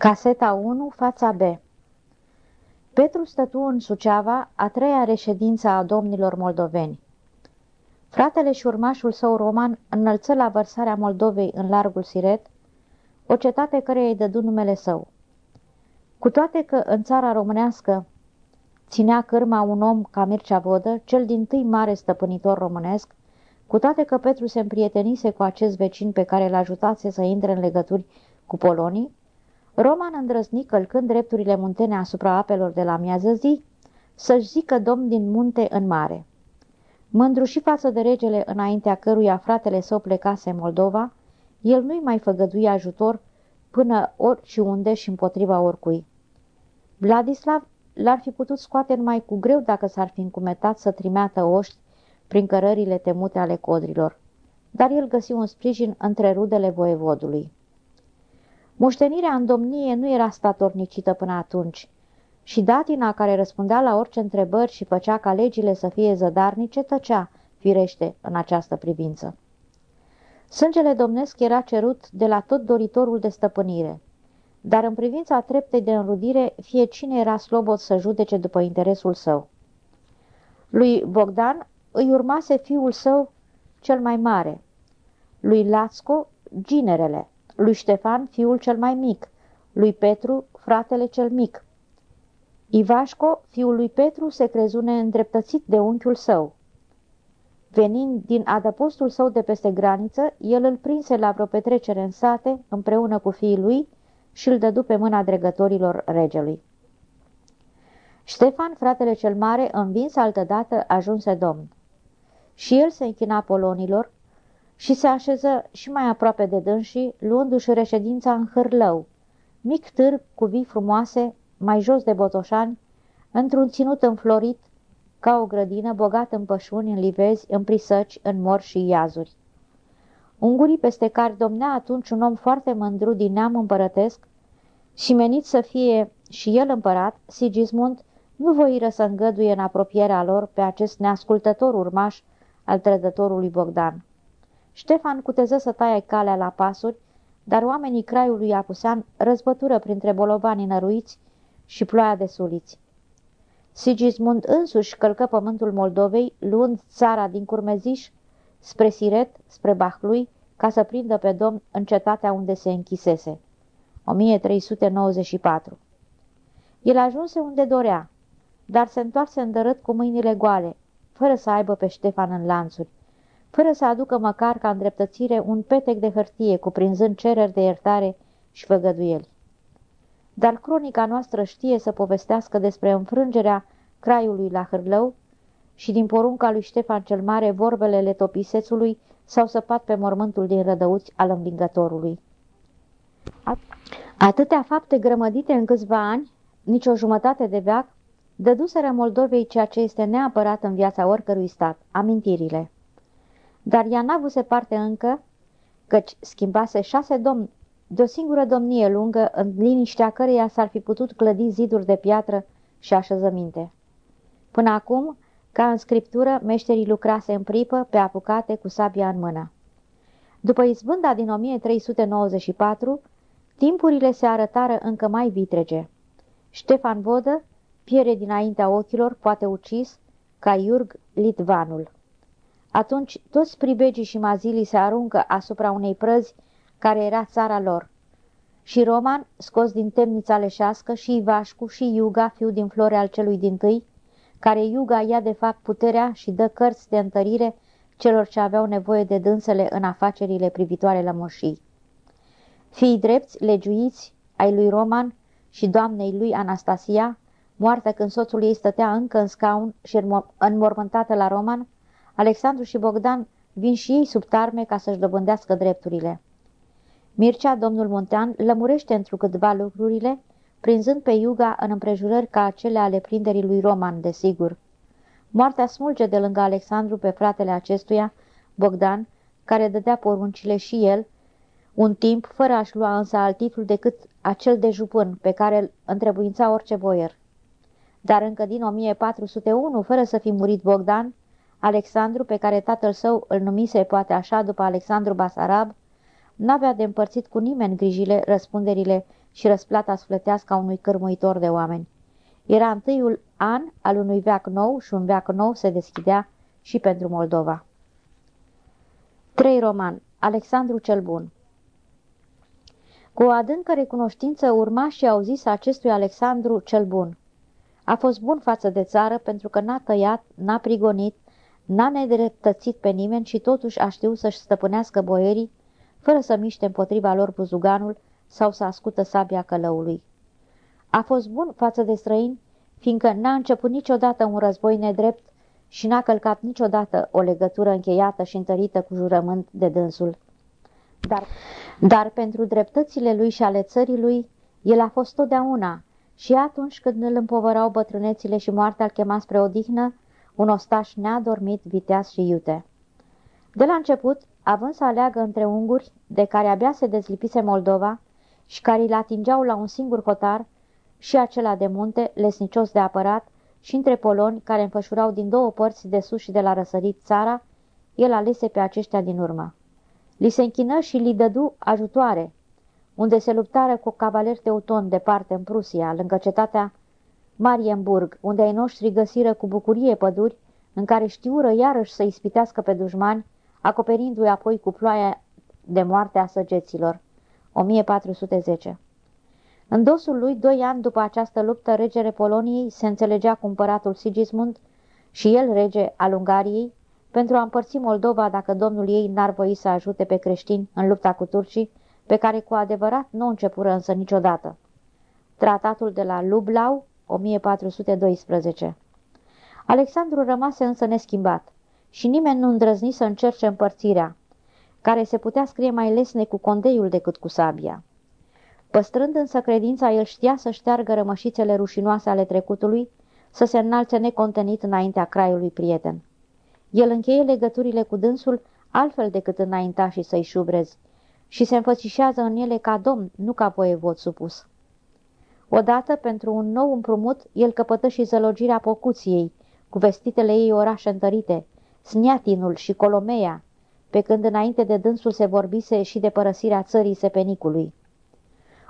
Caseta 1, fața B Petru stătu în Suceava, a treia reședință a domnilor moldoveni. Fratele și urmașul său roman înălță la vărsarea Moldovei în largul Siret, o cetate care îi dădu numele său. Cu toate că în țara românească ținea cârma un om ca Mircea Vodă, cel din tâi mare stăpânitor românesc, cu toate că Petru se împrietenise cu acest vecin pe care l ajutase să intre în legături cu polonii, Roman îndrăzni călcând drepturile muntene asupra apelor de la miază zi, să-și zică domn din munte în mare. Mândru și față de regele înaintea căruia fratele său plecase Moldova, el nu-i mai făgădui ajutor până ori și unde și împotriva oricui. Vladislav l-ar fi putut scoate numai cu greu dacă s-ar fi încumetat să trimeată oști prin cărările temute ale codrilor, dar el găsi un sprijin între rudele voievodului. Moștenirea în domnie nu era statornicită până atunci și datina care răspundea la orice întrebări și făcea ca legile să fie zădarnice tăcea, firește, în această privință. Sângele domnesc era cerut de la tot doritorul de stăpânire, dar în privința treptei de înrudire, fie cine era slobod să judece după interesul său. Lui Bogdan îi urmase fiul său cel mai mare, lui Lasco ginerele, lui Ștefan fiul cel mai mic, lui Petru fratele cel mic. Ivașco, fiul lui Petru, se crezu neîndreptățit de unchiul său. Venind din adăpostul său de peste graniță, el îl prinse la vreo petrecere în sate, împreună cu fiii lui, și îl dădu pe mâna dregătorilor regelui. Ștefan, fratele cel mare, învins altădată, ajunse domn. Și el se închina polonilor și se așeză și mai aproape de dânsii, luându-și reședința în Hârlău, mic târg cu vii frumoase, mai jos de Botoșani, într-un ținut înflorit, ca o grădină, bogat în pășuni, în livezi, în prisăci, în mor și iazuri. Ungurii peste care domnea atunci un om foarte mândru din neam împărătesc și menit să fie și el împărat, Sigismund, nu voiră să îngăduie în apropierea lor pe acest neascultător urmaș al trădătorului Bogdan. Ștefan cuteză să taie calea la pasuri, dar oamenii craiului Apusean răzbătură printre bolovanii năruiți și ploaia de suliți. Sigismund însuși călcă pământul Moldovei, luând țara din curmeziș spre Siret, spre Bahlui, ca să prindă pe domn în cetatea unde se închisese. 1394 El ajunse unde dorea, dar se întoarse îndărât cu mâinile goale, fără să aibă pe Ștefan în lanțuri, fără să aducă măcar ca îndreptățire un petec de hârtie cuprinzând cereri de iertare și făgăduieli. Dar cronica noastră știe să povestească despre înfrângerea craiului la hârlău și din porunca lui Ștefan cel Mare vorbele letopisețului s-au săpat pe mormântul din rădăuți al învingătorului. Atâtea fapte grămădite în câțiva ani, nici o jumătate de veac, dăduseră Moldovei ceea ce este neapărat în viața oricărui stat, amintirile. Dar ea n-avuse parte încă, căci schimbase șase domni de o singură domnie lungă, în liniștea căreia s-ar fi putut clădi ziduri de piatră și așezăminte. Până acum, ca în scriptură, meșterii lucrase în pripă, pe apucate, cu sabia în mână. După izbânda din 1394, timpurile se arătară încă mai vitrege. Ștefan Vodă piere dinaintea ochilor, poate ucis, ca Iurg Litvanul. Atunci toți pribegii și mazilii se aruncă asupra unei prăzi care era țara lor. Și Roman, scos din temnița leșească, și Ivașcu, și Iuga, fiul din flore al celui din tâi, care Iuga ia de fapt puterea și dă cărți de întărire celor ce aveau nevoie de dânsele în afacerile privitoare la moșii. Fii drepți, legiuiți, ai lui Roman și doamnei lui Anastasia, moartă când soțul ei stătea încă în scaun și înmormântată la Roman, Alexandru și Bogdan vin și ei sub tarme ca să-și dobândească drepturile. Mircea, domnul Muntean, lămurește într câtva lucrurile, prinzând pe Iuga în împrejurări ca acele ale prinderii lui Roman, desigur. Moartea smulge de lângă Alexandru pe fratele acestuia, Bogdan, care dădea poruncile și el, un timp, fără a-și lua însă alt titlu decât acel de jupân pe care îl întrebuința orice boier. Dar încă din 1401, fără să fi murit Bogdan, Alexandru, pe care tatăl său îl numise poate așa după Alexandru Basarab, n-avea de împărțit cu nimeni grijile, răspunderile și răsplata sflătească a unui cărmuitor de oameni. Era întâiul an al unui veac nou și un veac nou se deschidea și pentru Moldova. 3 roman Alexandru cel Bun Cu o adâncă recunoștință urmașii au zis acestui Alexandru cel Bun. A fost bun față de țară pentru că n-a tăiat, n-a prigonit, n-a nedreptățit pe nimeni și totuși a știut să-și stăpânească boierii, fără să miște împotriva lor buzuganul sau să ascută sabia călăului. A fost bun față de străini, fiindcă n-a început niciodată un război nedrept și n-a călcat niciodată o legătură încheiată și întărită cu jurământ de dânsul. Dar, dar pentru dreptățile lui și ale țării lui, el a fost totdeauna și atunci când îl împovărau bătrânețile și moartea îl chema spre odihnă, un ostaș neadormit, viteaz și iute. De la început, având să aleagă între unguri, de care abia se dezlipise Moldova și care îl atingeau la un singur hotar, și acela de munte, lesnicios de apărat, și între poloni care înfășurau din două părți de sus și de la răsărit țara, el alese pe aceștia din urmă. Li se închină și li dădu ajutoare, unde se luptară cu cavaleri teuton departe în Prusia, lângă cetatea Marienburg, unde ai noștri găsiră cu bucurie păduri, în care știură iarăși să ispitească pe dușmani, acoperindu-i apoi cu ploaia de moarte a săgeților. 1410 În dosul lui, doi ani după această luptă, regele Poloniei se înțelegea cu împăratul Sigismund și el rege al Ungariei, pentru a împărți Moldova dacă domnul ei n-ar voi să ajute pe creștini în lupta cu turcii, pe care cu adevărat nu începură însă niciodată. Tratatul de la Lublau, 1412 Alexandru rămase însă neschimbat și nimeni nu îndrăzni să încerce împărțirea, care se putea scrie mai lesne cu condeiul decât cu sabia. Păstrând însă credința, el știa să șteargă rămășițele rușinoase ale trecutului, să se înalțe necontenit înaintea craiului prieten. El încheie legăturile cu dânsul altfel decât înaintașii să-i șubrezi și se înfățișează în ele ca domn, nu ca voievod supus. Odată, pentru un nou împrumut, el căpătă și zălogirea Pocuției, cu vestitele ei orașe întărite, Sniatinul și Colomea, pe când înainte de dânsul se vorbise și de părăsirea țării Sepenicului.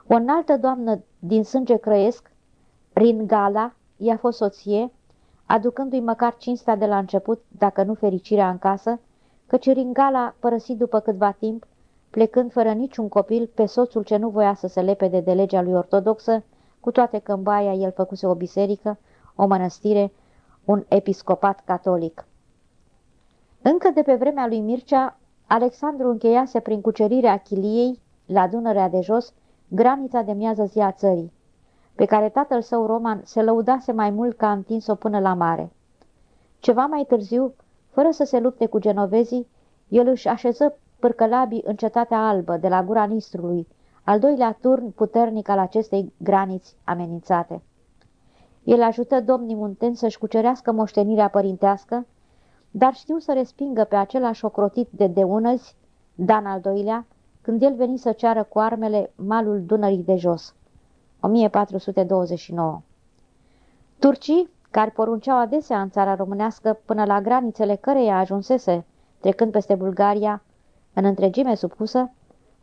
O înaltă doamnă din sânge crăiesc, Ringala, i-a fost soție, aducându-i măcar cinstea de la început, dacă nu fericirea în casă, căci Ringala, părăsit după câtva timp, plecând fără niciun copil pe soțul ce nu voia să se lepede de legea lui ortodoxă, cu toate că în baia el făcuse o biserică, o mănăstire, un episcopat catolic. Încă de pe vremea lui Mircea, Alexandru încheiase prin cucerirea Chiliei, la Dunărea de jos, granița de miază zi a țării, pe care tatăl său roman se lăudase mai mult că a întins-o până la mare. Ceva mai târziu, fără să se lupte cu genovezii, el își așeză pârcălabii în cetatea albă de la gura Nistrului, al doilea turn puternic al acestei graniți amenințate. El ajută domnii munteni să-și cucerească moștenirea părintească, dar știu să respingă pe același ocrotit de deunăzi, Dan al doilea, când el veni să ceară cu armele malul Dunării de jos. 1429 Turcii, care porunceau adesea în țara românească până la granițele căreia ajunsese, trecând peste Bulgaria, în întregime supusă,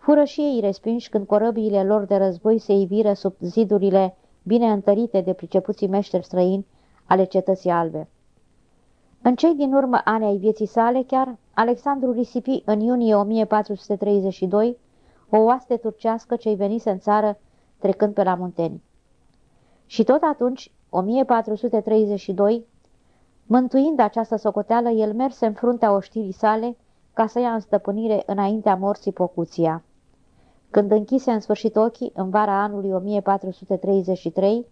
fură și ei respinși când corăbiile lor de război se iviră sub zidurile bine întărite de pricepuții meșteri străini ale cetății albe. În cei din urmă ani ai vieții sale chiar, Alexandru risipi în iunie 1432 o oaste turcească ce-i venise în țară trecând pe la munteni. Și tot atunci, 1432, mântuind această socoteală, el merse în fruntea oștirii sale ca să ia în stăpânire înaintea morții Pocuția. Când închise în sfârșit ochii, în vara anului 1433,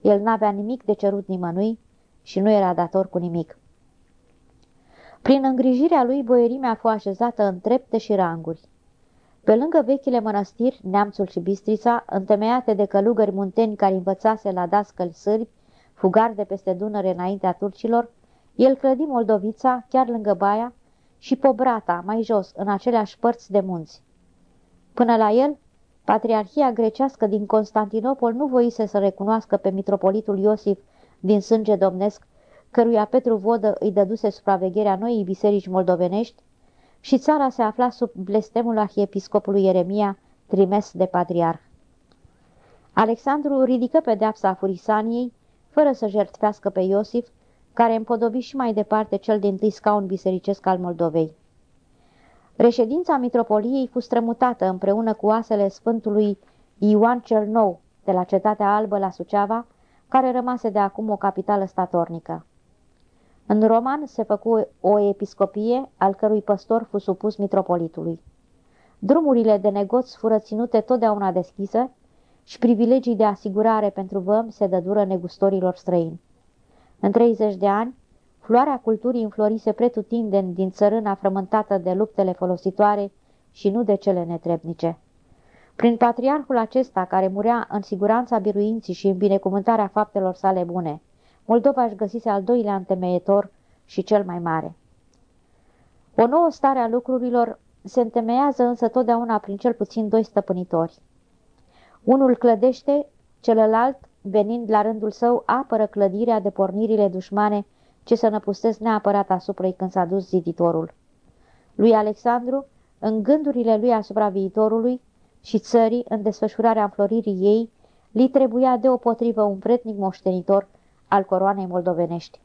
el n-avea nimic de cerut nimănui și nu era dator cu nimic. Prin îngrijirea lui, boierimea a fost așezată în trepte și ranguri. Pe lângă vechile mănăstiri, Neamțul și Bistrița, întemeiate de călugări munteni care învățase la dascăli sârbi, fugari de peste Dunăre înaintea turcilor, el clădi Moldovița, chiar lângă Baia, și Pobrata, mai jos, în aceleași părți de munți. Până la el, Patriarhia grecească din Constantinopol nu voise să recunoască pe mitropolitul Iosif din sânge domnesc, căruia Petru Vodă îi dăduse supravegherea noii biserici moldovenești, și țara se afla sub blestemul arhiepiscopului Ieremia, trimes de patriarh. Alexandru ridică pedeapsa Furisaniei, fără să jertfească pe Iosif, care împodobi și mai departe cel din tâi scaun bisericesc al Moldovei. Reședința mitropoliei fu strămutată împreună cu oasele Sfântului Ioan cel Nou de la Cetatea Albă la Suceava, care rămase de acum o capitală statornică. În Roman se făcu o episcopie, al cărui păstor fu supus mitropolitului. Drumurile de negoți fură ținute totdeauna deschise și privilegii de asigurare pentru văm se dădură negustorilor străini. În 30 de ani, floarea culturii înflorise pretutindeni din țărâna frământată de luptele folositoare și nu de cele netrebnice. Prin patriarhul acesta, care murea în siguranța biruinții și în binecuvântarea faptelor sale bune, Moldova își găsise al doilea întemeietor și cel mai mare. O nouă stare a lucrurilor se întemeiază însă totdeauna prin cel puțin doi stăpânitori. Unul clădește, celălalt, venind la rândul său, apără clădirea de pornirile dușmane ce să năpustesc neapărat asupra când s-a dus ziditorul. Lui Alexandru, în gândurile lui asupra viitorului și țării, în desfășurarea înfloririi ei, li trebuia deopotrivă un pretnic moștenitor al coroanei moldovenești.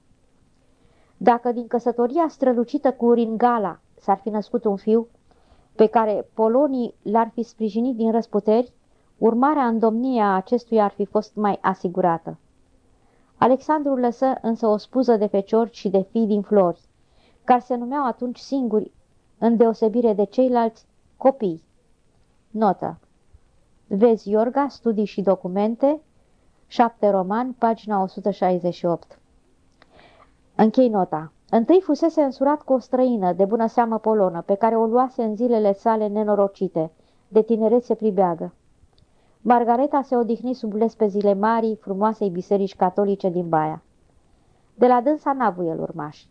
Dacă din căsătoria strălucită cu Ringala s-ar fi născut un fiu, pe care polonii l-ar fi sprijinit din răsputeri, urmarea îndomniei a acestuia ar fi fost mai asigurată. Alexandru lăsă însă o spuză de feciori și de fii din flori, care se numeau atunci singuri, în deosebire de ceilalți, copii. Notă. Vezi Iorga, studii și documente, 7 roman, pagina 168. Închei nota. Întâi fusese însurat cu o străină, de bună seamă polonă, pe care o luase în zilele sale nenorocite, de tinerețe pribeagă. Margareta se odihni sub lespezile marii, frumoasei biserici catolice din Baia. De la dânsa n-a el urmași.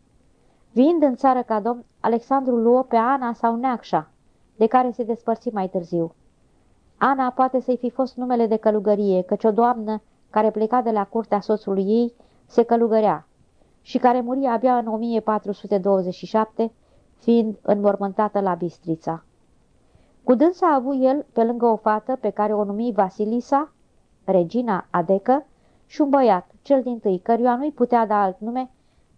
Viind în țară ca domn, Alexandru luă pe Ana sau Neacșa, de care se despărți mai târziu. Ana poate să-i fi fost numele de călugărie, căci o doamnă care pleca de la curtea soțului ei se călugărea și care muri abia în 1427, fiind înmormântată la Bistrița. Cu dânsa a avut el, pe lângă o fată pe care o numi Vasilisa, regina Adecă, și un băiat, cel din tâi, căruia nu-i putea da alt nume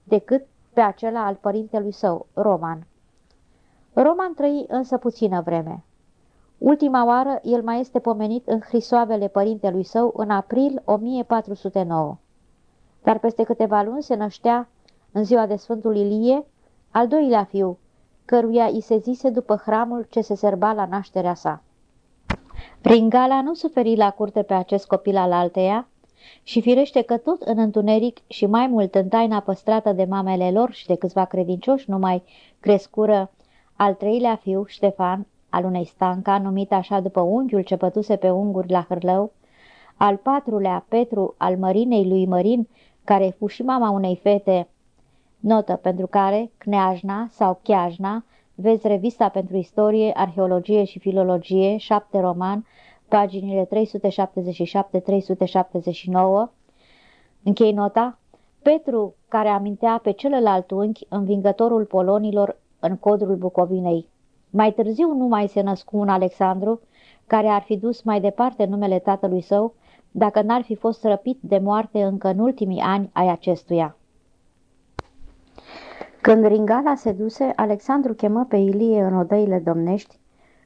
decât pe acela al părintelui său, Roman. Roman trăi însă puțină vreme. Ultima oară el mai este pomenit în hrisoavele părintelui său în april 1409. Dar peste câteva luni se năștea, în ziua de Sfântul Ilie, al doilea fiu, căruia i se zise după hramul ce se serba la nașterea sa. Ringala nu suferi la curte pe acest copil al alteia și firește că tot în întuneric și mai mult în taina păstrată de mamele lor și de câțiva credincioși numai crescură al treilea fiu, Ștefan, al unei stanca, numit așa după unghiul ce pătuse pe unguri la hârlău, al patrulea Petru al mărinei lui Mărin, care fu și mama unei fete, notă pentru care Cneajna sau Chiajna, vezi revista pentru istorie, arheologie și filologie, 7 roman, paginile 377-379, închei nota, Petru, care amintea pe celălalt unchi, învingătorul polonilor în codrul Bucovinei. Mai târziu nu mai se născu un Alexandru, care ar fi dus mai departe numele tatălui său, dacă n-ar fi fost răpit de moarte încă în ultimii ani ai acestuia. Când Ringala se duse, Alexandru chemă pe Ilie în odăile domnești,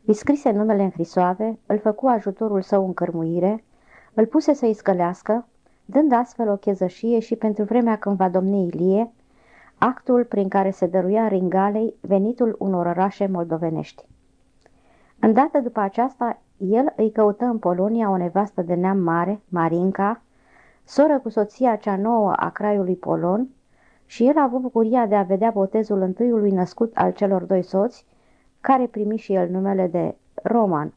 îi scrise numele în hrisoave, îl făcu ajutorul său în cărmuire, îl puse să-i scălească, dând astfel o chezășie și pentru vremea când va domni Ilie, actul prin care se dăruia Ringalei venitul unor orașe moldovenești. Îndată după aceasta, el îi căută în Polonia o nevastă de neam mare, Marinca, soră cu soția cea nouă a craiului Polon, și el a avut bucuria de a vedea botezul întâiului născut al celor doi soți, care primi și el numele de Roman 1426-1427.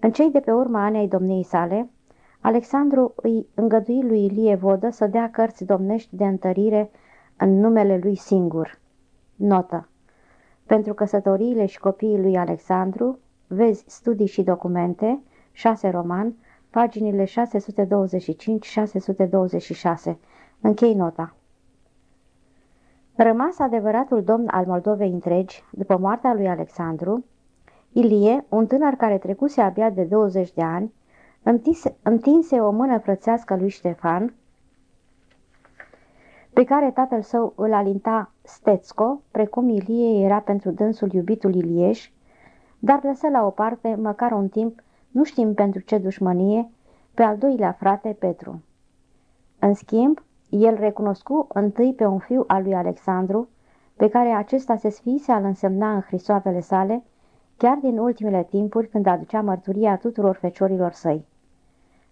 În cei de pe urma anei domniei sale, Alexandru îi îngădui lui Ilie Vodă să dea cărți domnești de întărire în numele lui singur. Notă. Pentru căsătoriile și copiii lui Alexandru, vezi studii și documente, 6 roman, paginile 625-626. Închei nota. Rămas adevăratul domn al Moldovei întregi, după moartea lui Alexandru, Ilie, un tânăr care trecuse abia de 20 de ani, întinse, întinse o mână frățească lui Ștefan, pe care tatăl său îl alinta Stețco, precum Ilie era pentru dânsul iubitul Ilieș, dar lăsă la o parte, măcar un timp, nu știm pentru ce dușmănie, pe al doilea frate Petru. În schimb, el recunoscu întâi pe un fiu al lui Alexandru, pe care acesta se sfiise al însemna în hrisoavele sale, chiar din ultimele timpuri când aducea mărturia tuturor feciorilor săi.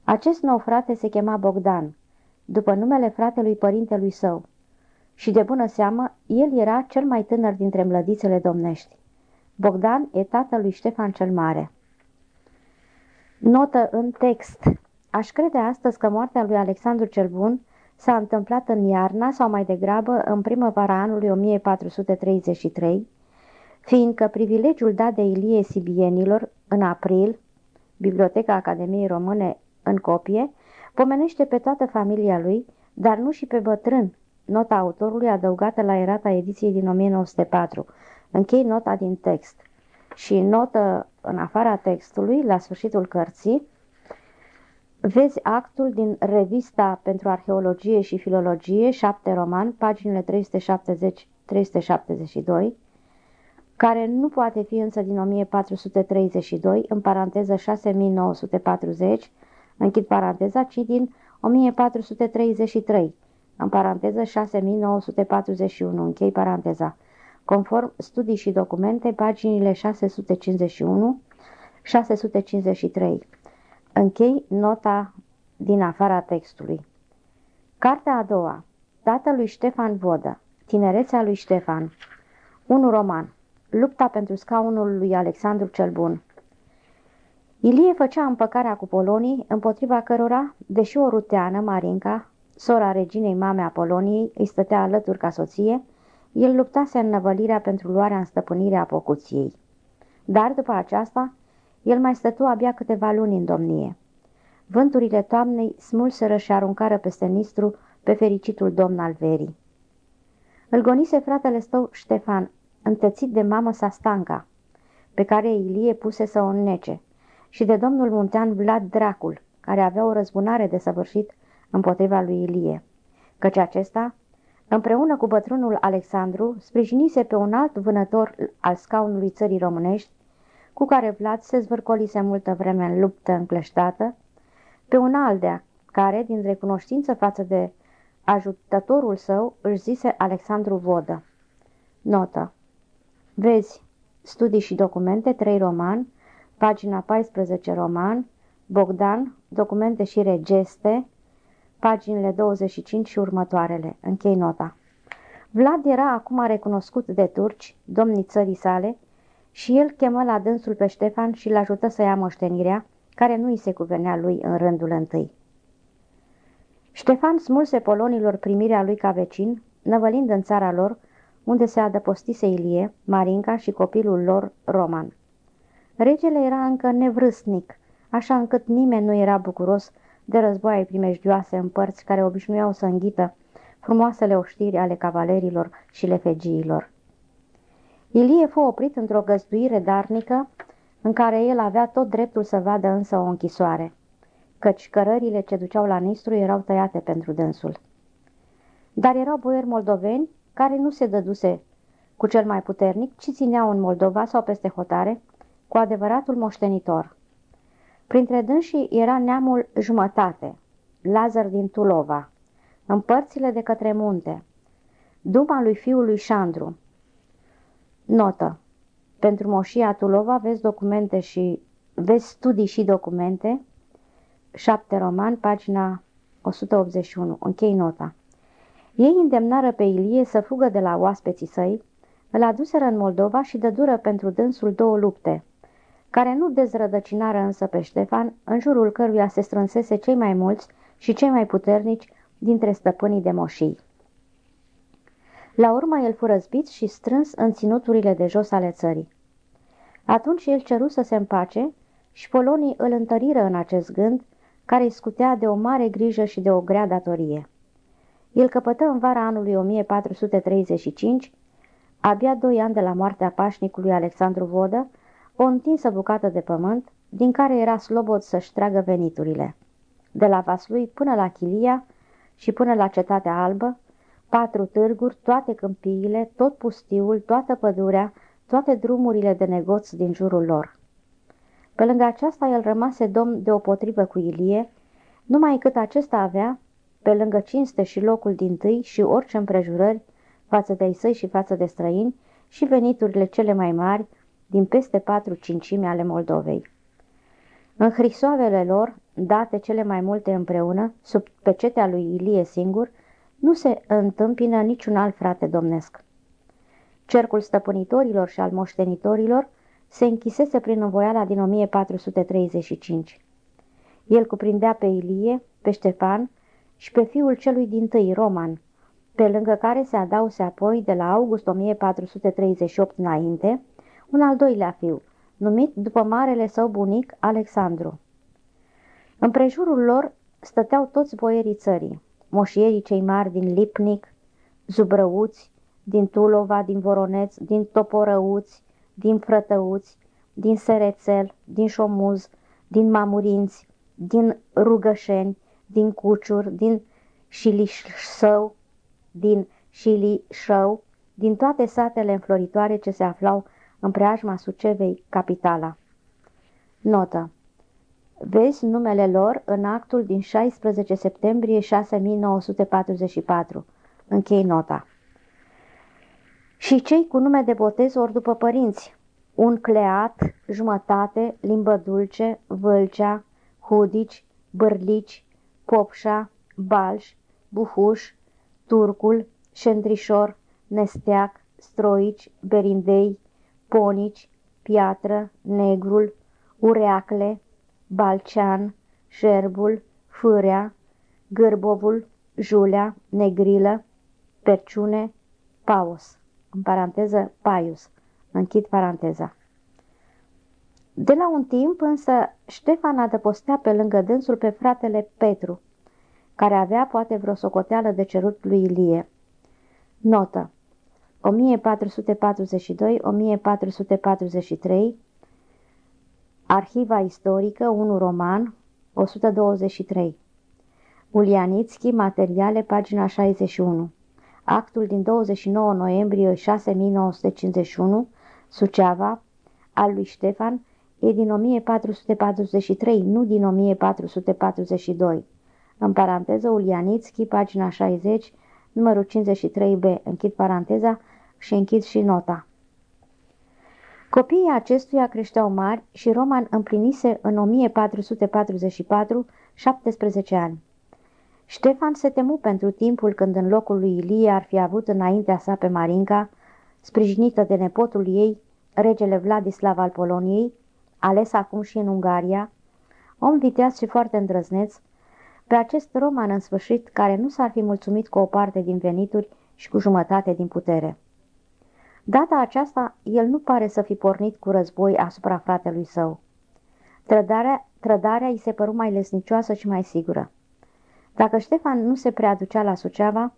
Acest nou frate se chema Bogdan, după numele fratelui părintelui său, și de bună seamă, el era cel mai tânăr dintre mlădițele domnești. Bogdan e tatăl lui Ștefan cel Mare. Notă în text. Aș crede astăzi că moartea lui Alexandru cel Bun s-a întâmplat în iarna sau mai degrabă în primăvara anului 1433, fiindcă privilegiul dat de Ilie Sibienilor în april, Biblioteca Academiei Române în copie, pomenește pe toată familia lui, dar nu și pe bătrân, nota autorului adăugată la erata ediției din 1904. Închei nota din text. Și notă în afara textului, la sfârșitul cărții, Vezi actul din Revista pentru Arheologie și Filologie, 7 roman, paginile 370-372, care nu poate fi însă din 1432, în paranteză 6940, închid paranteza, ci din 1433, în paranteză 6941, închei paranteza, conform studii și documente, paginile 651-653. Închei nota din afara textului. Cartea a doua. Tatălui Ștefan Vodă. Tinerețea lui Ștefan. Un roman. Lupta pentru scaunul lui Alexandru cel Bun. Ilie făcea împăcarea cu Polonii, împotriva cărora, deși o ruteană, Marinca, sora reginei mame a Poloniei, îi stătea alături ca soție, el luptase în năvălirea pentru luarea în stăpânire a Pocuției. Dar, după aceasta, el mai stătu abia câteva luni în domnie. Vânturile toamnei smulseră și aruncară peste Nistru pe fericitul domn al verii. Îl gonise fratele stău Ștefan, întețit de mamă sa Stanca, pe care Ilie puse să o înnece, și de domnul muntean Vlad Dracul, care avea o răzbunare de săvârșit împotriva lui Ilie, căci acesta, împreună cu bătrânul Alexandru, sprijinise pe un alt vânător al scaunului țării românești, cu care Vlad se zvârcolise multă vreme în luptă încleștată, pe un aldea, care, din recunoștință față de ajutătorul său, își zise Alexandru Vodă. Notă. Vezi, studii și documente, 3 roman, pagina 14 roman, Bogdan, documente și regeste, paginile 25 și următoarele. Închei nota. Vlad era acum recunoscut de turci, domnii țării sale, și el chemă la dânsul pe Ștefan și l ajută să ia moștenirea, care nu îi se cuvenea lui în rândul întâi. Ștefan smulse polonilor primirea lui ca vecin, năvălind în țara lor, unde se adăpostise Ilie, Marinca și copilul lor, Roman. Regele era încă nevrâsnic, așa încât nimeni nu era bucuros de războaie primejdioase în părți care obișnuiau să înghită frumoasele oștiri ale cavalerilor și lefegiilor. Ilie fu oprit într-o găzduire darnică, în care el avea tot dreptul să vadă însă o închisoare, căci cărările ce duceau la Nistru erau tăiate pentru dânsul. Dar erau boieri moldoveni care nu se dăduse cu cel mai puternic, ci țineau în Moldova sau peste hotare cu adevăratul moștenitor. Printre dânsii era neamul jumătate, Lazar din Tulova, în părțile de către munte, duma lui fiului Șandru, Notă. Pentru moșia Tulova vezi documente și vezi studii și documente. 7 roman, pagina 181. Închei nota. Ei îndemnară pe Ilie să fugă de la oaspeții săi, îl aduseră în Moldova și dădură pentru dânsul două lupte, care nu dezrădăcinară însă pe Ștefan, în jurul căruia se strânsese cei mai mulți și cei mai puternici dintre stăpânii de moșii. La urmă el fu răzbit și strâns în ținuturile de jos ale țării. Atunci el ceru să se împace și polonii îl întăriră în acest gând, care îi scutea de o mare grijă și de o grea datorie. El căpătă în vara anului 1435, abia doi ani de la moartea pașnicului Alexandru Vodă, o întinsă bucată de pământ, din care era slobod să-și tragă veniturile. De la Vaslui până la Chilia și până la Cetatea Albă, patru târguri, toate câmpiile, tot pustiul, toată pădurea, toate drumurile de negoț din jurul lor. Pe lângă aceasta el rămase domn deopotrivă cu Ilie, numai cât acesta avea, pe lângă cinste și locul din tâi și orice împrejurări, față de ai săi și față de străini, și veniturile cele mai mari din peste patru cincimi ale Moldovei. În hrisoavele lor, date cele mai multe împreună, sub pecetea lui Ilie singur, nu se întâmpină niciun alt frate domnesc. Cercul stăpânitorilor și al moștenitorilor se închisese prin învoiala din 1435. El cuprindea pe Ilie, pe Ștefan și pe fiul celui din tâi, Roman, pe lângă care se adause apoi, de la august 1438 înainte, un al doilea fiu, numit după marele său bunic Alexandru. În prejurul lor stăteau toți boierii țării, moșierii cei mari din Lipnic, Zubrăuți, din Tulova, din Voroneț, din Toporăuți, din Frătăuți, din Serețel, din Șomuz, din Mamurinți, din Rugășeni, din Cuciur, din Șilișșău, din Șilișău, din toate satele înfloritoare ce se aflau în preajma Sucevei, capitala. Notă Vezi numele lor în actul din 16 septembrie 6944. Închei nota. Și cei cu nume de botez ori după părinți, un cleat, jumătate, limbă dulce, vâlcea, hudici, bârlici, popșa, balș, buhuș, turcul, șendrișor, nesteac, stroici, berindei, ponici, piatră, negrul, ureacle, balcean, șerbul, fârea, gârbovul, julea, negrilă, perciune, paus, în paranteză paius, închid paranteza. De la un timp însă Ștefan adăpostea pe lângă dânsul pe fratele Petru, care avea poate vreo socoteală de cerut lui Ilie. Notă 1442-1443 Arhiva istorică, 1 roman, 123 Ulianitski, materiale, pagina 61 Actul din 29 noiembrie 6951, Suceava, al lui Ștefan, e din 1443, nu din 1442. În paranteză, Ulianitski, pagina 60, numărul 53b, închid paranteza și închid și nota. Copiii acestuia creșteau mari și Roman împlinise în 1444 17 ani. Ștefan se temu pentru timpul când în locul lui Ilie ar fi avut înaintea sa pe Marinca, sprijinită de nepotul ei, regele Vladislav al Poloniei, ales acum și în Ungaria, om viteaz și foarte îndrăzneț, pe acest roman în sfârșit care nu s-ar fi mulțumit cu o parte din venituri și cu jumătate din putere. Data aceasta, el nu pare să fi pornit cu război asupra fratelui său. Trădarea, trădarea îi se păru mai lesnicioasă și mai sigură. Dacă Ștefan nu se preaducea la Suceava,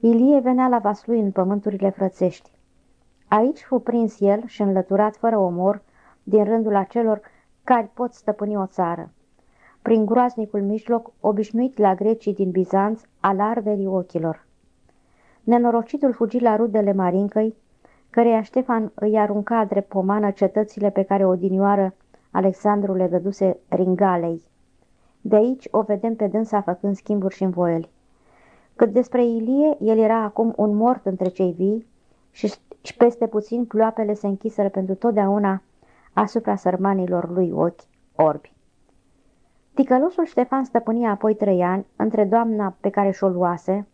Ilie venea la Vaslui în pământurile frățești. Aici fu prins el și înlăturat fără omor din rândul acelor care pot stăpâni o țară. Prin groaznicul mijloc, obișnuit la grecii din Bizanț, al arderii ochilor. Nenorocitul fugi la rudele Marincăi, căreia Ștefan îi arunca drept pomană cetățile pe care odinioară Alexandru le dăduse Ringalei. De aici o vedem pe dânsa făcând schimburi și învoieli. Cât despre Ilie, el era acum un mort între cei vii și, și peste puțin ploapele se închiseră pentru totdeauna asupra sărmanilor lui ochi orbi. Ticălosul Ștefan stăpânia apoi trei ani între doamna pe care și-o luase,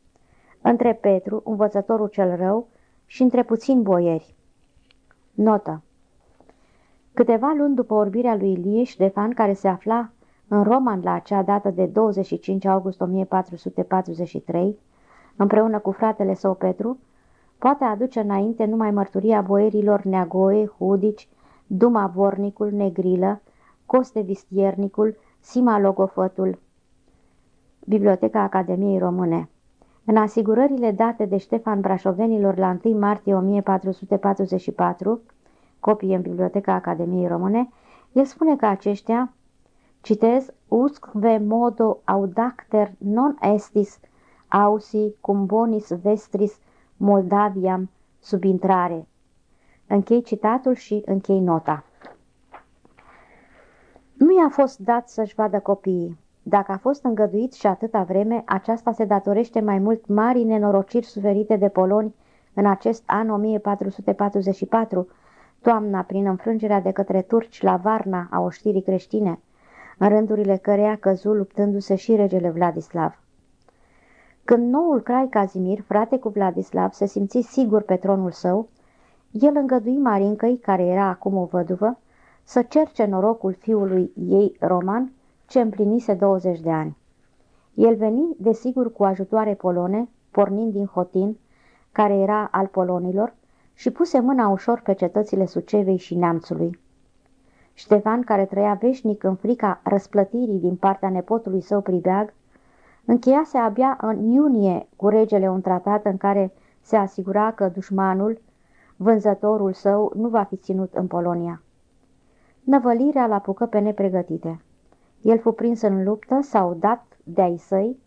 între Petru, învățătorul cel rău, și între puțini boieri. Notă Câteva luni după orbirea lui Ilie Ștefan, care se afla în Roman la acea dată de 25 august 1443, împreună cu fratele său Petru, poate aduce înainte numai mărturia boierilor Neagoe, Hudici, Duma Vornicul, Negrilă, Coste Vistiernicul, Sima Logofătul, Biblioteca Academiei Române. În asigurările date de Ștefan Brașovenilor la 1 martie 1444, copii în Biblioteca Academiei Române, el spune că aceștia, citez, usque modo audacter non estis ausi cum bonis vestris Moldaviam sub intrare. Închei citatul și închei nota. Nu i-a fost dat să-și vadă copiii. Dacă a fost îngăduit și atâta vreme, aceasta se datorește mai mult marii nenorociri suferite de poloni în acest an 1444, toamna prin înfrângerea de către turci la Varna a oștirii creștine, în rândurile căreia căzu luptându-se și regele Vladislav. Când noul crai Cazimir, frate cu Vladislav, se simți sigur pe tronul său, el îngădui Marincăi, care era acum o văduvă, să cerce norocul fiului ei, Roman, ce împlinise 20 de ani. El veni, desigur, cu ajutoare polone, pornind din Hotin, care era al polonilor, și puse mâna ușor pe cetățile Sucevei și Neamțului. Ștefan, care trăia veșnic în frica răsplătirii din partea nepotului său pribeag, încheiase abia în iunie cu regele un tratat în care se asigura că dușmanul, vânzătorul său, nu va fi ținut în Polonia. Năvălirea l-apucă pe nepregătite. El fu prins în luptă, s-au dat de-ai săi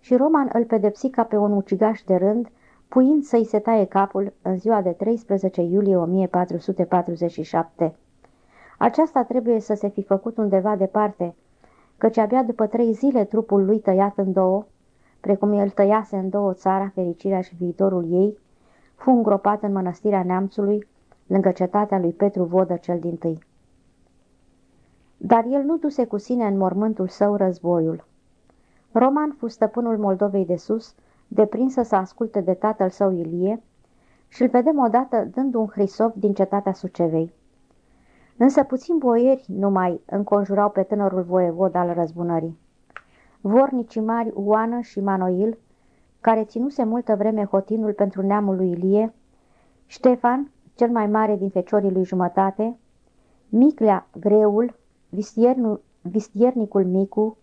și Roman îl pedepsi ca pe un ucigaș de rând, puind să-i se taie capul în ziua de 13 iulie 1447. Aceasta trebuie să se fi făcut undeva departe, căci abia după trei zile trupul lui tăiat în două, precum el tăiase în două țara fericirea și viitorul ei, fu îngropat în mănăstirea neamțului, lângă cetatea lui Petru Vodă cel din tâi. Dar el nu duse cu sine în mormântul său războiul. Roman fu stăpânul Moldovei de sus, deprinsă să asculte de tatăl său Ilie, și îl vedem odată dând un hrisov din cetatea Sucevei. Însă puțin boieri numai înconjurau pe tânărul voievod al răzbunării. Vornicii mari Oană și Manoil, care ținuse multă vreme hotinul pentru neamul lui Ilie, Ștefan, cel mai mare din feciorii lui jumătate, Miclea, greul, vistiernicul Micu,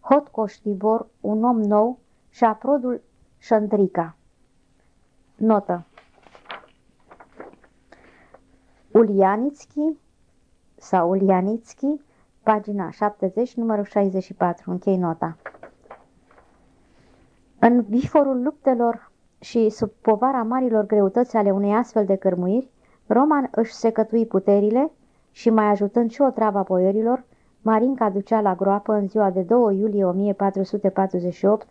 Hot Coștivor, un om nou și aprodul Șandrica. Notă Ulianitski sau Ulianitski, pagina 70, numărul 64, închei nota. În viforul luptelor și sub povara marilor greutăți ale unei astfel de cărmuiri, Roman își secătui puterile și mai ajutând și o travă a boierilor, Marinca ducea la groapă în ziua de 2 iulie 1448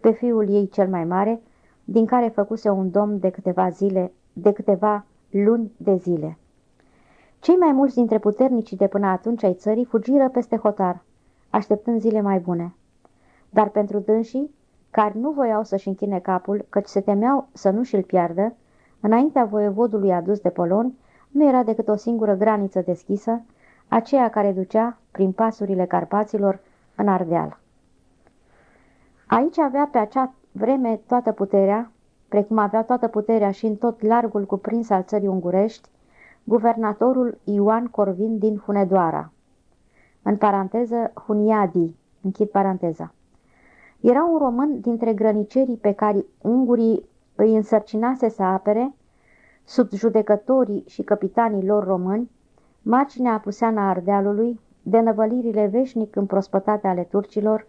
pe fiul ei cel mai mare, din care făcuse un domn de câteva zile, de câteva luni de zile. Cei mai mulți dintre puternicii de până atunci ai țării fugiră peste hotar, așteptând zile mai bune. Dar pentru dânsii, care nu voiau să-și închine capul, căci se temeau să nu și-l piardă, înaintea voievodului adus de poloni, nu era decât o singură graniță deschisă, aceea care ducea, prin pasurile Carpaților, în Ardeal. Aici avea pe acea vreme toată puterea, precum avea toată puterea și în tot largul cuprins al țării ungurești, guvernatorul Ioan Corvin din Hunedoara, în paranteză Huniadi, închid paranteza. Era un român dintre grănicerii pe care ungurii îi însărcinase să apere, sub judecătorii și capitanii lor români, marginea apuseană a Ardealului, de năvălirile veșnic împrospătate ale turcilor,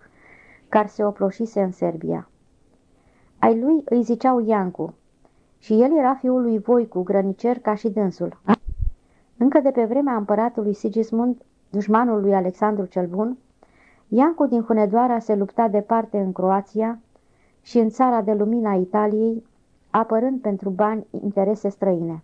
care se oploșise în Serbia. Ai lui îi ziceau Iancu și el era fiul lui Voicu, grănicer ca și dânsul. Încă de pe vremea împăratului Sigismund, dușmanul lui Alexandru cel Bun, Iancu din Hunedoara se lupta departe în Croația și în țara de lumina Italiei, apărând pentru bani interese străine.